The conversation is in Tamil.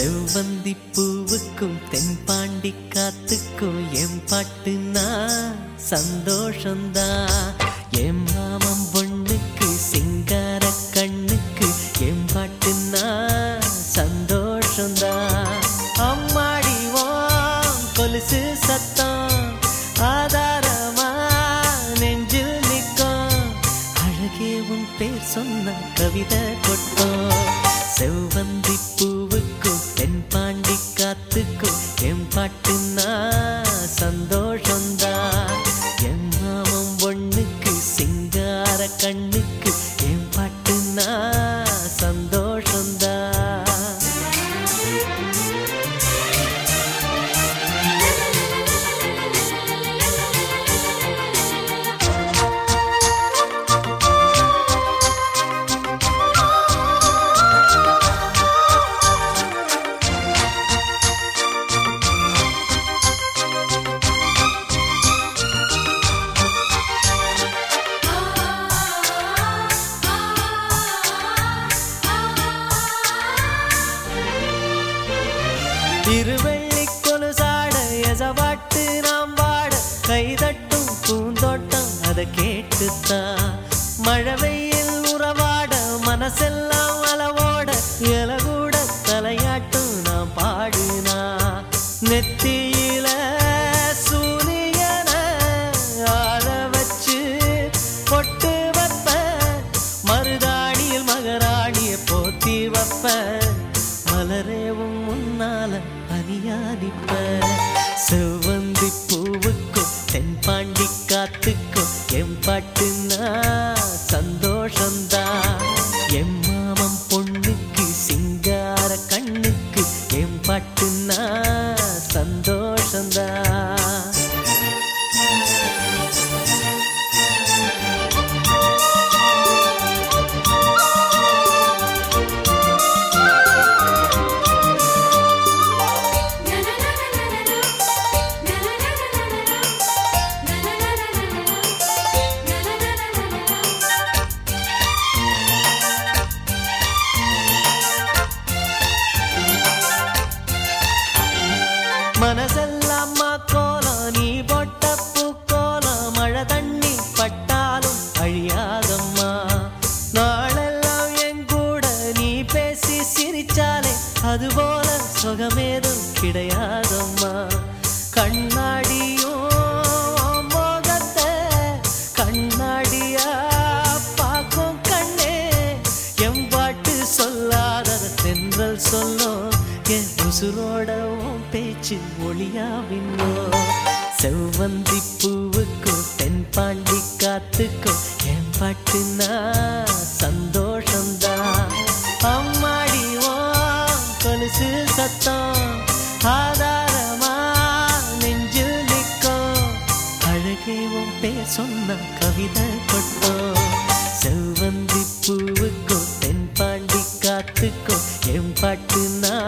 செவ்வந்தி பூவுக்கும் தென்பாண்டி காத்துக்கும் என் பாட்டுனா சந்தோஷந்தா. என் மாமன் பொண்ணுக்கு சிங்கார கண்ணுக்கு என் பாட்டுனா சந்தோஷந்தா. அம்மாடிவான் கொலுசு சத்தம் ஆதாரமா நெஞ்சு நிற்கும். அழகே உன் பேர் சொன்ன கவிதை கொட்டோம். செவ்வந்தி பூ திருவள்ளி கொலுசாட எசவாட்டு நாம் வாட கைதட்டும் பூந்தோட்டம் அதை கேட்டுத்தான். மழை வெயில் உறவாட மனசெல்லாம் அளவோட இலகூட தலையாட்டும் நான் பாடுனா. நெத்தி அணியாதிப்ப செவ்வந்தி பூவ அதுபோல சுகமேதும் கிடையாதம்மா. கண்ணாடியோ மோகத்தை கண்ணாடியா பார்க்கும் கண்ணே. என் பாட்டு சொல்லாதத தென்றல் சொல்லும். என் உசுரோடவும் பேச்சு ஒளியா விண்ணோ செவ்வந்தி பூவுக்கும் தென்பாண்டி காத்துக்கும் என் பாட்டுனா கொலுசு சத்தம் ஆதாரமா நெஞ்சுலிக்கும் அழகே உன் பேர் சொன்ன கவிதை கொட்டோம். செவ்வந்தி பூவுக்கும் தென்பாண்டி காத்துக்கும் என் பாட்டு நான்